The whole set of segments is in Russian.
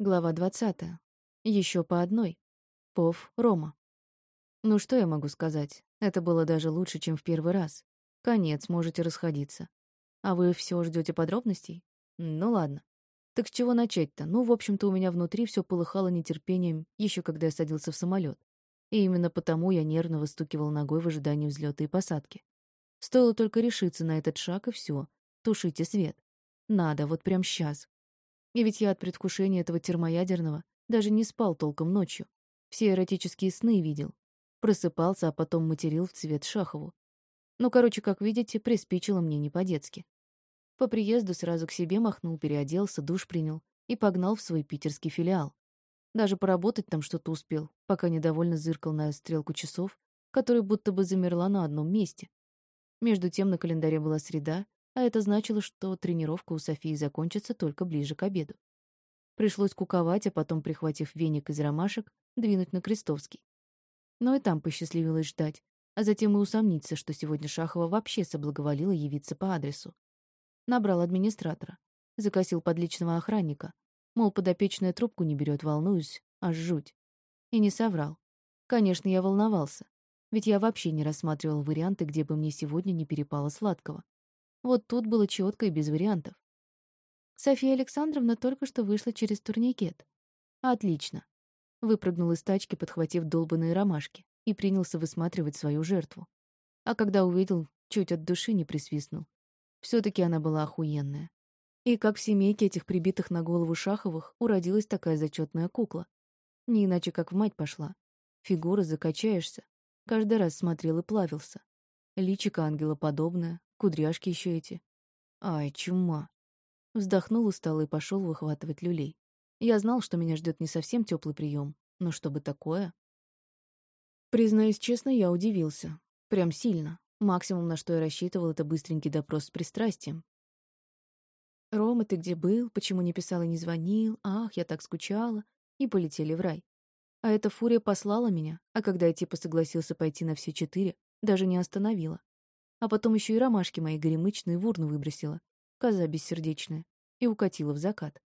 Глава 20. Еще по одной. Пов, Рома. Ну что я могу сказать? Это было даже лучше, чем в первый раз. Конец, можете расходиться. А вы все ждете подробностей? Ну ладно. Так с чего начать-то? Ну, в общем-то, у меня внутри все полыхало нетерпением, еще когда я садился в самолет. И именно потому я нервно выстукивал ногой в ожидании взлета и посадки. Стоило только решиться на этот шаг, и все. Тушите свет. Надо, вот прям сейчас. И ведь я от предвкушения этого термоядерного даже не спал толком ночью. Все эротические сны видел. Просыпался, а потом материл в цвет Шахову. Ну, короче, как видите, приспичило мне не по-детски. По приезду сразу к себе махнул, переоделся, душ принял и погнал в свой питерский филиал. Даже поработать там что-то успел, пока недовольно зыркал на стрелку часов, которая будто бы замерла на одном месте. Между тем на календаре была среда, а это значило, что тренировка у Софии закончится только ближе к обеду. Пришлось куковать, а потом, прихватив веник из ромашек, двинуть на Крестовский. Но и там посчастливилось ждать, а затем и усомниться, что сегодня Шахова вообще соблаговолила явиться по адресу. Набрал администратора, закосил под личного охранника, мол, подопечная трубку не берет, волнуюсь, аж жуть. И не соврал. Конечно, я волновался, ведь я вообще не рассматривал варианты, где бы мне сегодня не перепало сладкого. Вот тут было четко и без вариантов. София Александровна только что вышла через турникет. Отлично. Выпрыгнул из тачки, подхватив долбанные ромашки, и принялся высматривать свою жертву. А когда увидел, чуть от души не присвистнул. все таки она была охуенная. И как в семейке этих прибитых на голову Шаховых уродилась такая зачетная кукла. Не иначе, как в мать пошла. Фигура закачаешься. Каждый раз смотрел и плавился. Личико ангелоподобное, Кудряшки еще эти. Ай, чума. Вздохнул устало и пошел выхватывать люлей. Я знал, что меня ждет не совсем теплый прием, но чтобы такое... Признаюсь честно, я удивился. Прям сильно. Максимум, на что я рассчитывал, это быстренький допрос с пристрастием. «Рома, ты где был? Почему не писал и не звонил? Ах, я так скучала!» И полетели в рай. А эта фурия послала меня, а когда я типа согласился пойти на все четыре, даже не остановила. А потом еще и ромашки мои горемычные в урну выбросила, коза бессердечная, и укатила в закат.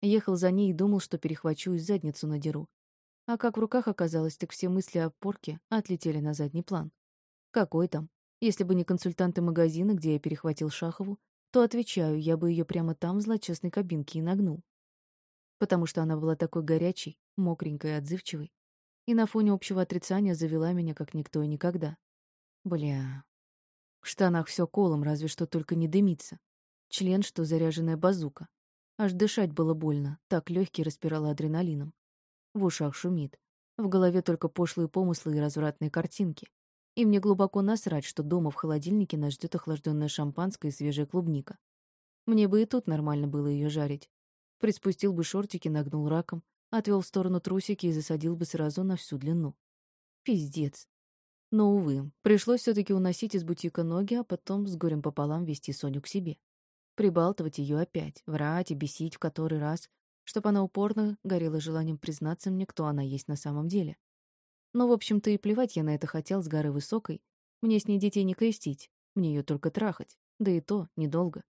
Ехал за ней и думал, что перехвачу и задницу надеру. А как в руках оказалось, так все мысли о порке отлетели на задний план. Какой там? Если бы не консультанты магазина, где я перехватил Шахову, то, отвечаю, я бы ее прямо там в злочестной кабинке и нагнул. Потому что она была такой горячей, мокренькой и отзывчивой. И на фоне общего отрицания завела меня, как никто и никогда. Бля, в штанах все колом, разве что только не дымится. Член, что заряженная базука. Аж дышать было больно, так легкий распирало адреналином. В ушах шумит. В голове только пошлые помыслы и развратные картинки. И мне глубоко насрать, что дома в холодильнике нас ждет охлажденное шампанское и свежая клубника. Мне бы и тут нормально было ее жарить. Приспустил бы шортики, нагнул раком, отвел в сторону трусики и засадил бы сразу на всю длину. Пиздец. Но, увы, пришлось все таки уносить из бутика ноги, а потом с горем пополам вести Соню к себе. Прибалтывать ее опять, врать и бесить в который раз, чтобы она упорно горела желанием признаться мне, кто она есть на самом деле. Но, в общем-то, и плевать я на это хотел с горы высокой. Мне с ней детей не крестить, мне ее только трахать, да и то недолго.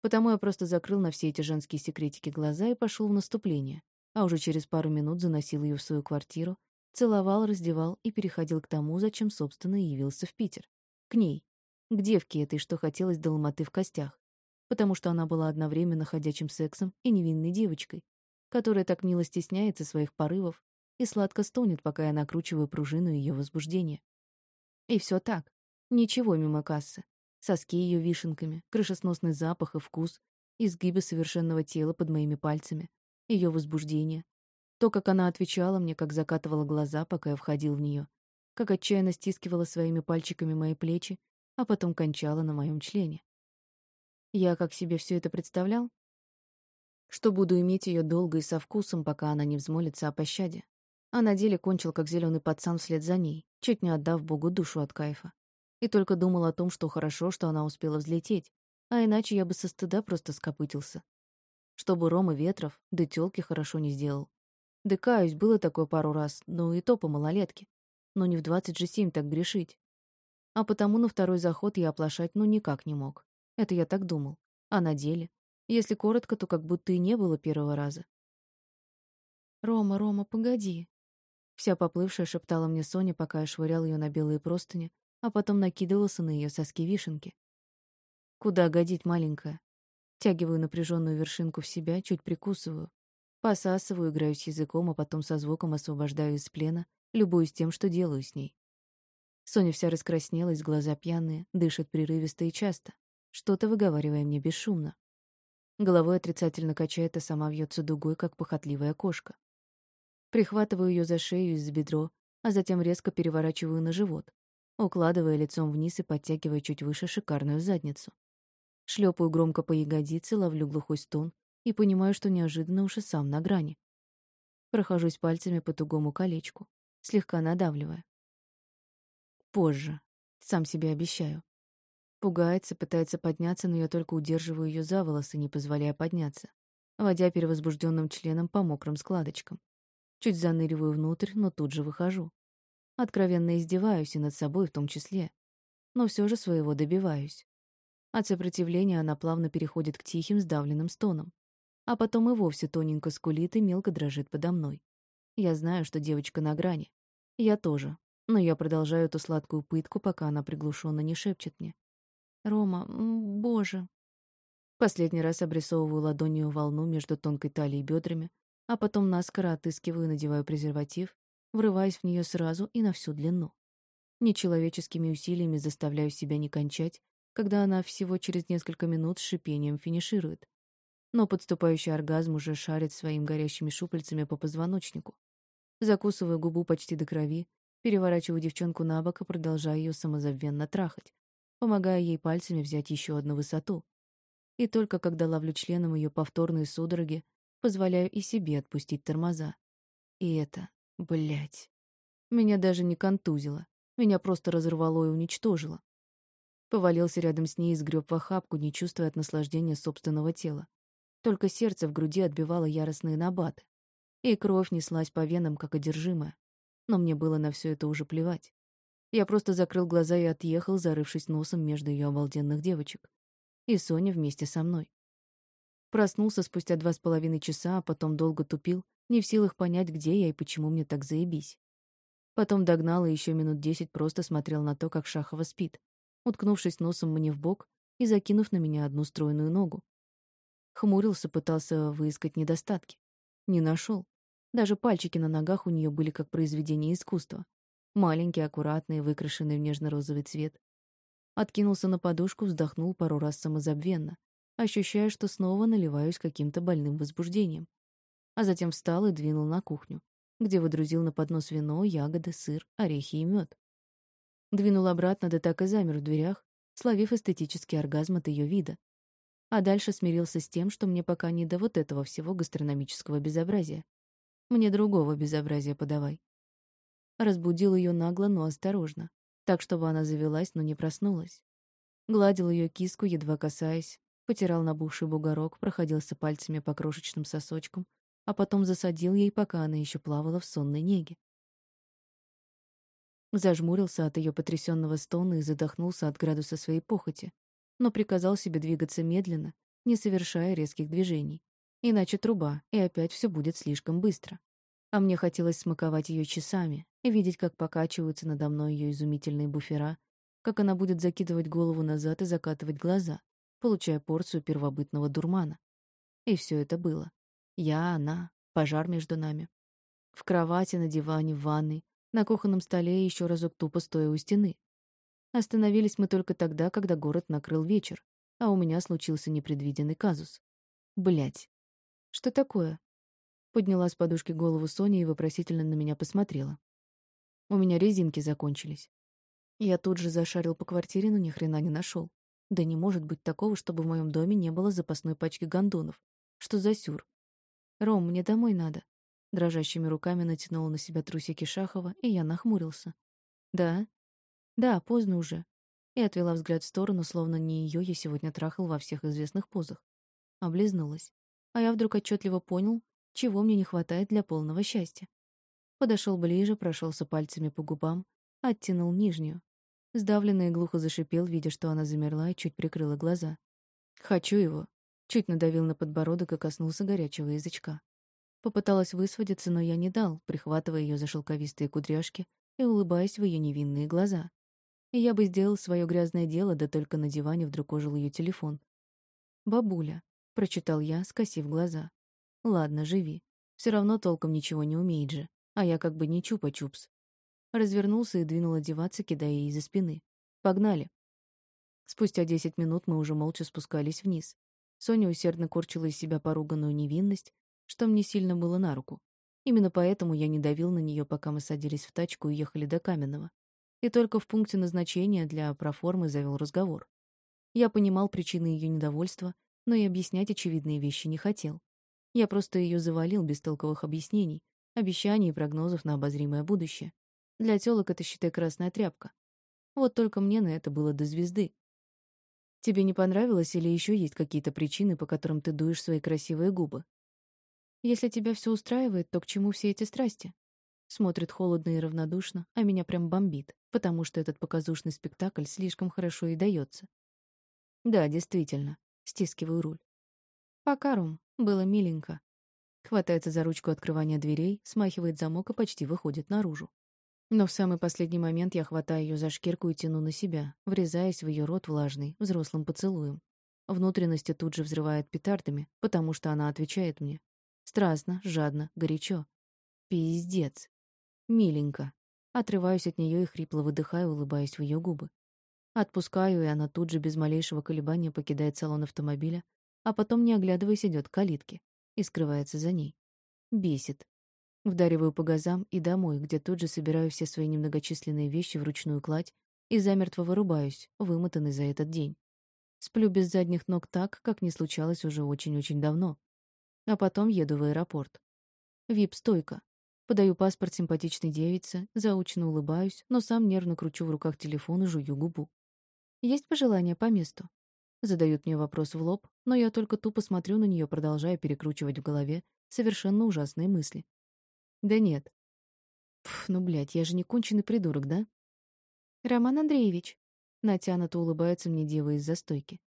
Потому я просто закрыл на все эти женские секретики глаза и пошел в наступление, а уже через пару минут заносил ее в свою квартиру, Целовал, раздевал и переходил к тому, зачем, собственно, и явился в Питер. К ней. К девке этой, что хотелось до ломоты в костях. Потому что она была одновременно ходячим сексом и невинной девочкой, которая так мило стесняется своих порывов и сладко стонет, пока я накручиваю пружину ее возбуждения. И все так. Ничего мимо кассы. Соски ее вишенками, крышесносный запах и вкус, изгибы совершенного тела под моими пальцами, ее возбуждение, то, как она отвечала мне, как закатывала глаза, пока я входил в нее, как отчаянно стискивала своими пальчиками мои плечи, а потом кончала на моем члене. Я как себе все это представлял? Что буду иметь ее долго и со вкусом, пока она не взмолится о пощаде. А на деле кончил, как зеленый пацан вслед за ней, чуть не отдав Богу душу от кайфа. И только думал о том, что хорошо, что она успела взлететь, а иначе я бы со стыда просто скопытился. Чтобы Рома Ветров, да тёлки хорошо не сделал. Да каюсь, было такое пару раз, но и то по малолетке. Но не в двадцать же семь так грешить. А потому на второй заход я оплошать ну никак не мог. Это я так думал. А на деле? Если коротко, то как будто и не было первого раза. «Рома, Рома, погоди!» Вся поплывшая шептала мне Соня, пока я швырял ее на белые простыни, а потом накидывался на ее соски вишенки. «Куда годить, маленькая?» Тягиваю напряженную вершинку в себя, чуть прикусываю. Посасываю, играюсь языком, а потом со звуком освобождаю из плена, любуюсь тем, что делаю с ней. Соня вся раскраснелась, глаза пьяные, дышит прерывисто и часто, что-то выговаривая мне бесшумно. Головой отрицательно качает, а сама вьется дугой, как похотливая кошка. Прихватываю ее за шею и за бедро, а затем резко переворачиваю на живот, укладывая лицом вниз и подтягивая чуть выше шикарную задницу. Шлепаю громко по ягодице, ловлю глухой стон и понимаю, что неожиданно уж и сам на грани. Прохожусь пальцами по тугому колечку, слегка надавливая. Позже. Сам себе обещаю. Пугается, пытается подняться, но я только удерживаю ее за волосы, не позволяя подняться, водя перевозбужденным членом по мокрым складочкам. Чуть заныриваю внутрь, но тут же выхожу. Откровенно издеваюсь и над собой в том числе. Но все же своего добиваюсь. От сопротивления она плавно переходит к тихим, сдавленным стонам. А потом и вовсе тоненько скулит и мелко дрожит подо мной. Я знаю, что девочка на грани. Я тоже. Но я продолжаю эту сладкую пытку, пока она приглушенно не шепчет мне. «Рома, боже!» Последний раз обрисовываю ладонью волну между тонкой талией и бедрами, а потом наскоро отыскиваю и надеваю презерватив, врываясь в нее сразу и на всю длину. Нечеловеческими усилиями заставляю себя не кончать, когда она всего через несколько минут с шипением финиширует. Но подступающий оргазм уже шарит своими горящими шупальцами по позвоночнику. Закусываю губу почти до крови, переворачиваю девчонку на бок и продолжаю ее самозабвенно трахать, помогая ей пальцами взять еще одну высоту. И только когда ловлю членом ее повторные судороги, позволяю и себе отпустить тормоза. И это, блядь, меня даже не контузило, меня просто разорвало и уничтожило. Повалился рядом с ней и сгреб в охапку, не чувствуя от наслаждения собственного тела. Только сердце в груди отбивало яростные набаты. И кровь неслась по венам, как одержимая. Но мне было на все это уже плевать. Я просто закрыл глаза и отъехал, зарывшись носом между ее обалденных девочек. И Соня вместе со мной. Проснулся спустя два с половиной часа, а потом долго тупил, не в силах понять, где я и почему мне так заебись. Потом догнал и еще минут десять просто смотрел на то, как Шахова спит уткнувшись носом мне в бок и закинув на меня одну стройную ногу. Хмурился, пытался выискать недостатки. Не нашел. Даже пальчики на ногах у нее были как произведение искусства. Маленькие, аккуратные, выкрашенные в нежно-розовый цвет. Откинулся на подушку, вздохнул пару раз самозабвенно, ощущая, что снова наливаюсь каким-то больным возбуждением. А затем встал и двинул на кухню, где выдрузил на поднос вино, ягоды, сыр, орехи и мед. Двинул обратно, да так и замер в дверях, словив эстетический оргазм от ее вида. А дальше смирился с тем, что мне пока не до вот этого всего гастрономического безобразия. Мне другого безобразия подавай. Разбудил ее нагло, но осторожно, так, чтобы она завелась, но не проснулась. Гладил ее киску, едва касаясь, потирал набухший бугорок, проходился пальцами по крошечным сосочкам, а потом засадил ей, пока она еще плавала в сонной неге. Зажмурился от ее потрясенного стона и задохнулся от градуса своей похоти, но приказал себе двигаться медленно, не совершая резких движений. Иначе труба, и опять все будет слишком быстро. А мне хотелось смаковать ее часами и видеть, как покачиваются надо мной ее изумительные буфера, как она будет закидывать голову назад и закатывать глаза, получая порцию первобытного дурмана. И все это было. Я, она, пожар между нами. В кровати, на диване, в ванной, на кухонном столе еще разок тупо стоя у стены. Остановились мы только тогда, когда город накрыл вечер, а у меня случился непредвиденный казус. Блять. Что такое? Подняла с подушки голову Соня и вопросительно на меня посмотрела. У меня резинки закончились. Я тут же зашарил по квартире, но ни хрена не нашел. Да не может быть такого, чтобы в моем доме не было запасной пачки гондонов. Что за сюр? Ром, мне домой надо. Дрожащими руками натянула на себя трусики Шахова, и я нахмурился. «Да?» «Да, поздно уже». И отвела взгляд в сторону, словно не ее я сегодня трахал во всех известных позах. Облизнулась. А я вдруг отчетливо понял, чего мне не хватает для полного счастья. Подошел ближе, прошелся пальцами по губам, оттянул нижнюю. Сдавленно и глухо зашипел, видя, что она замерла и чуть прикрыла глаза. «Хочу его». Чуть надавил на подбородок и коснулся горячего язычка. Попыталась высвободиться, но я не дал, прихватывая ее за шелковистые кудряшки и улыбаясь в ее невинные глаза. И я бы сделал свое грязное дело, да только на диване вдруг ожил ее телефон. «Бабуля», — прочитал я, скосив глаза. «Ладно, живи. Все равно толком ничего не умеет же, а я как бы не чупа-чупс». Развернулся и двинул одеваться, кидая ей за спины. «Погнали». Спустя десять минут мы уже молча спускались вниз. Соня усердно корчила из себя поруганную невинность, что мне сильно было на руку. Именно поэтому я не давил на нее, пока мы садились в тачку и ехали до Каменного. И только в пункте назначения для проформы завел разговор. Я понимал причины ее недовольства, но и объяснять очевидные вещи не хотел. Я просто ее завалил без толковых объяснений, обещаний и прогнозов на обозримое будущее. Для тёлок это, считай, красная тряпка. Вот только мне на это было до звезды. Тебе не понравилось или еще есть какие-то причины, по которым ты дуешь свои красивые губы? Если тебя все устраивает, то к чему все эти страсти? Смотрит холодно и равнодушно, а меня прям бомбит, потому что этот показушный спектакль слишком хорошо и дается. Да, действительно. Стискиваю руль. Пока, Ром. Было миленько. Хватается за ручку открывания дверей, смахивает замок и почти выходит наружу. Но в самый последний момент я хватаю ее за шкирку и тяну на себя, врезаясь в ее рот влажный, взрослым поцелуем. Внутренности тут же взрывает петардами, потому что она отвечает мне. Страстно, жадно, горячо. Пиздец. Миленько. Отрываюсь от нее и хрипло выдыхаю, улыбаясь в ее губы. Отпускаю, и она тут же без малейшего колебания покидает салон автомобиля, а потом, не оглядываясь, идет к калитке и скрывается за ней. Бесит. Вдариваю по газам и домой, где тут же собираю все свои немногочисленные вещи в ручную кладь и замертво вырубаюсь, вымотанный за этот день. Сплю без задних ног так, как не случалось уже очень-очень давно. А потом еду в аэропорт. Вип-стойка. Подаю паспорт симпатичной девице, заучно улыбаюсь, но сам нервно кручу в руках телефон и жую губу. «Есть пожелания по месту?» Задают мне вопрос в лоб, но я только тупо смотрю на нее, продолжая перекручивать в голове совершенно ужасные мысли. «Да нет». Пф, ну, блядь, я же не конченый придурок, да? «Роман Андреевич», — натянуто улыбается мне дева из застойки.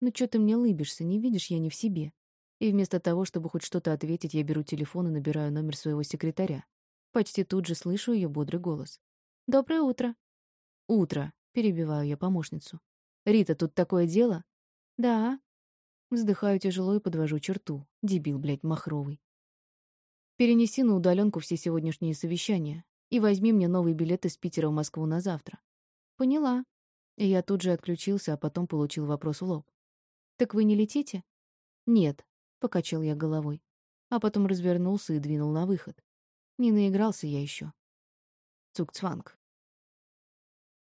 «Ну чё ты мне лыбишься, не видишь, я не в себе?» И вместо того, чтобы хоть что-то ответить, я беру телефон и набираю номер своего секретаря. Почти тут же слышу ее бодрый голос. «Доброе утро». «Утро», — перебиваю я помощницу. «Рита, тут такое дело?» «Да». Вздыхаю тяжело и подвожу черту. Дебил, блядь, махровый. Перенеси на удаленку все сегодняшние совещания и возьми мне новый билет из Питера в Москву на завтра. Поняла. И я тут же отключился, а потом получил вопрос в лоб. Так вы не летите? Нет, Покачал я головой. А потом развернулся и двинул на выход. Не наигрался я еще. Цукцванг.